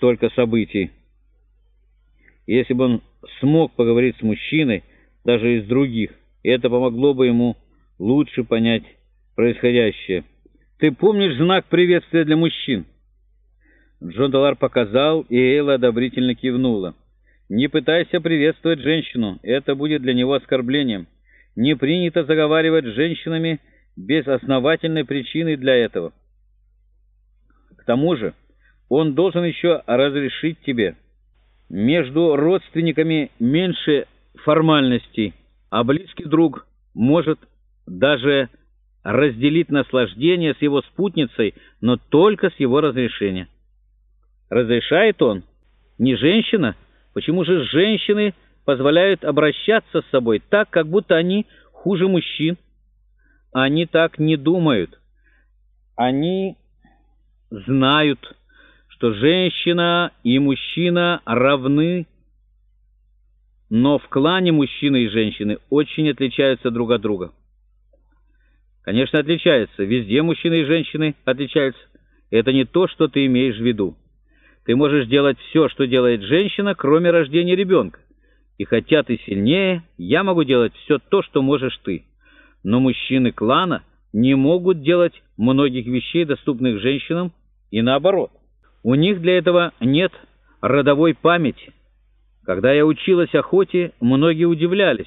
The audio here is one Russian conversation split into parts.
столько событий. Если бы он смог поговорить с мужчиной, даже из других, это помогло бы ему лучше понять происходящее. «Ты помнишь знак приветствия для мужчин?» Джон Далар показал, и Эйла одобрительно кивнула. «Не пытайся приветствовать женщину, это будет для него оскорблением. Не принято заговаривать с женщинами без основательной причины для этого. К тому же он должен еще разрешить тебе. Между родственниками меньше формальностей, а близкий друг может даже разделить наслаждение с его спутницей, но только с его разрешения. Разрешает он? Не женщина? Почему же женщины позволяют обращаться с собой так, как будто они хуже мужчин? Они так не думают. Они знают, что женщина и мужчина равны, но в клане мужчины и женщины очень отличаются друг от друга. Конечно, отличаются. Везде мужчины и женщины отличаются. Это не то, что ты имеешь в виду. Ты можешь делать все, что делает женщина, кроме рождения ребенка. И хотя ты сильнее, я могу делать все то, что можешь ты. Но мужчины клана не могут делать многих вещей, доступных женщинам, и наоборот. У них для этого нет родовой памяти. Когда я училась охоте, многие удивлялись.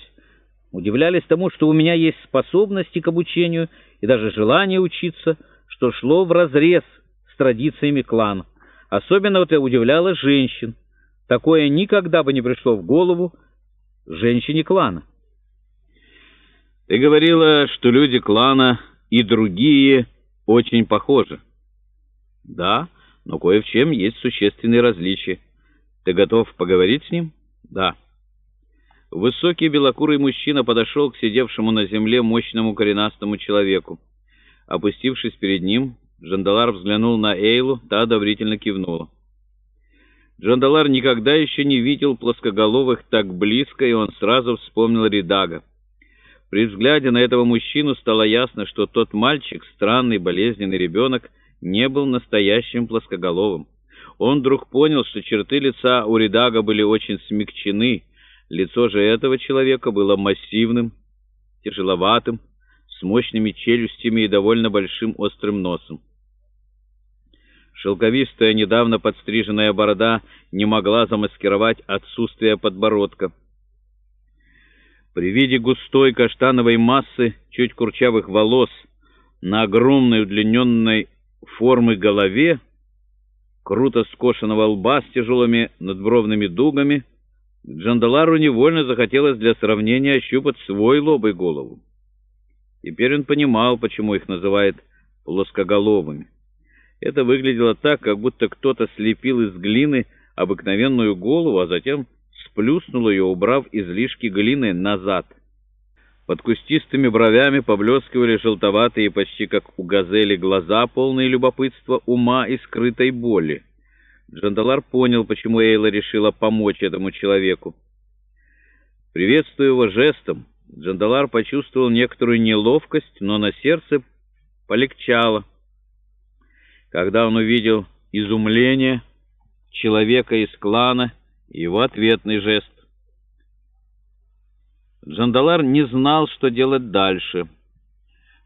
Удивлялись тому, что у меня есть способности к обучению и даже желание учиться, что шло вразрез с традициями клана. Особенно это удивляло женщин. Такое никогда бы не пришло в голову женщине клана. Ты говорила, что люди клана и другие очень похожи. Да, но кое в чем есть существенные различия. Ты готов поговорить с ним? Да. Высокий белокурый мужчина подошел к сидевшему на земле мощному коренастому человеку. Опустившись перед ним, Джандалар взглянул на Эйлу, та одобрительно кивнула. Джандалар никогда еще не видел плоскоголовых так близко, и он сразу вспомнил Редага. При взгляде на этого мужчину стало ясно, что тот мальчик, странный болезненный ребенок, не был настоящим плоскоголовым. Он вдруг понял, что черты лица у Редага были очень смягчены. Лицо же этого человека было массивным, тяжеловатым, с мощными челюстями и довольно большим острым носом. Шелковистая, недавно подстриженная борода не могла замаскировать отсутствие подбородка. При виде густой каштановой массы чуть курчавых волос на огромной удлиненной формы голове, круто скошенного лба с тяжелыми надбровными дугами, Джандалару невольно захотелось для сравнения ощупать свой лоб и голову. Теперь он понимал, почему их называют плоскоголовыми. Это выглядело так, как будто кто-то слепил из глины обыкновенную голову, а затем сплюснул ее, убрав излишки глины назад. Под кустистыми бровями поблескивали желтоватые, почти как у газели, глаза, полные любопытства, ума и скрытой боли. Джандалар понял, почему Эйла решила помочь этому человеку. Приветствуя его жестом, Джандалар почувствовал некоторую неловкость, но на сердце полегчало когда он увидел изумление человека из клана и его ответный жест. Джандалар не знал, что делать дальше.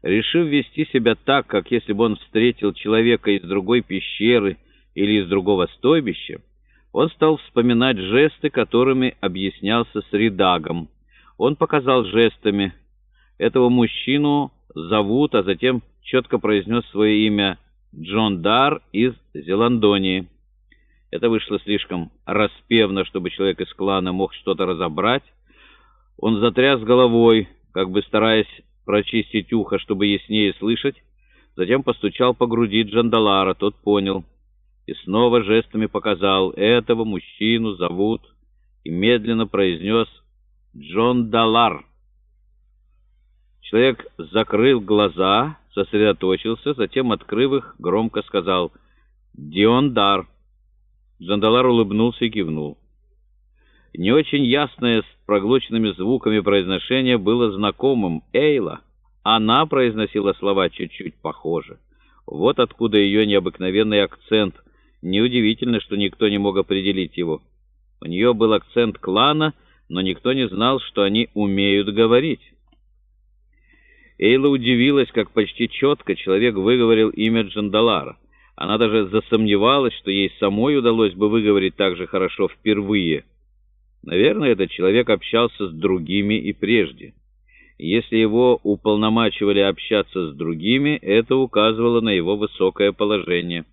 Решив вести себя так, как если бы он встретил человека из другой пещеры или из другого стойбища, он стал вспоминать жесты, которыми объяснялся с Ридагом. Он показал жестами. Этого мужчину зовут, а затем четко произнес свое имя Джон Дар из Зеландонии. Это вышло слишком распевно, чтобы человек из клана мог что-то разобрать. Он затряс головой, как бы стараясь прочистить ухо, чтобы яснее слышать, затем постучал по груди Джандалара, тот понял, и снова жестами показал, этого мужчину зовут, и медленно произнес «Джон Далар». Человек закрыл глаза, сосредоточился, затем, открыв их, громко сказал «Диондар». Джандалар улыбнулся и кивнул. Не очень ясное с проглоченными звуками произношение было знакомым. «Эйла». Она произносила слова чуть-чуть похоже. Вот откуда ее необыкновенный акцент Неудивительно, что никто не мог определить его. У нее был акцент клана, но никто не знал, что они умеют говорить. Эйла удивилась, как почти четко человек выговорил имя Джандалара. Она даже засомневалась, что ей самой удалось бы выговорить так же хорошо впервые. Наверное, этот человек общался с другими и прежде. Если его уполномачивали общаться с другими, это указывало на его высокое положение.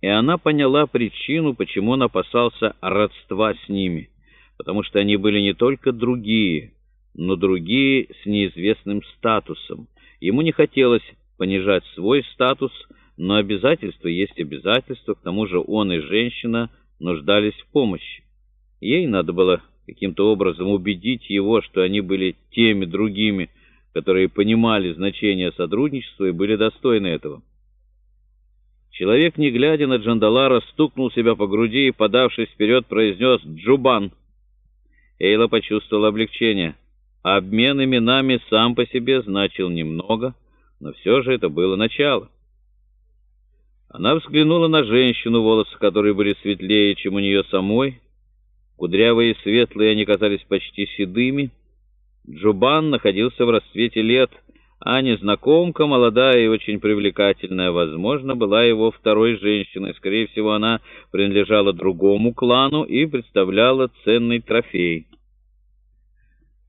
И она поняла причину, почему он опасался родства с ними, потому что они были не только другие, но другие с неизвестным статусом. Ему не хотелось понижать свой статус, но обязательства есть обязательства, к тому же он и женщина нуждались в помощи. Ей надо было каким-то образом убедить его, что они были теми другими, которые понимали значение сотрудничества и были достойны этого. Человек, не глядя на Джандалара, стукнул себя по груди и, подавшись вперед, произнес «Джубан». Эйла почувствовала облегчение. Обмен именами сам по себе значил немного, но все же это было начало. Она взглянула на женщину, волосы которой были светлее, чем у нее самой. Кудрявые и светлые они казались почти седыми. Джубан находился в расцвете лет, а незнакомка, молодая и очень привлекательная, возможно, была его второй женщиной. Скорее всего, она принадлежала другому клану и представляла ценный трофей.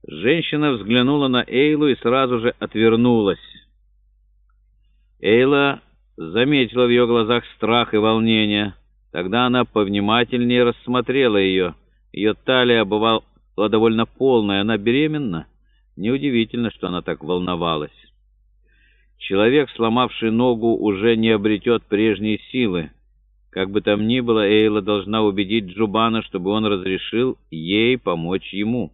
Женщина взглянула на Эйлу и сразу же отвернулась. Эйла заметила в ее глазах страх и волнение. Тогда она повнимательнее рассмотрела ее. Ее талия бывала довольно полная, она беременна. Неудивительно, что она так волновалась. Человек, сломавший ногу, уже не обретет прежней силы. Как бы там ни было, Эйла должна убедить Джубана, чтобы он разрешил ей помочь ему.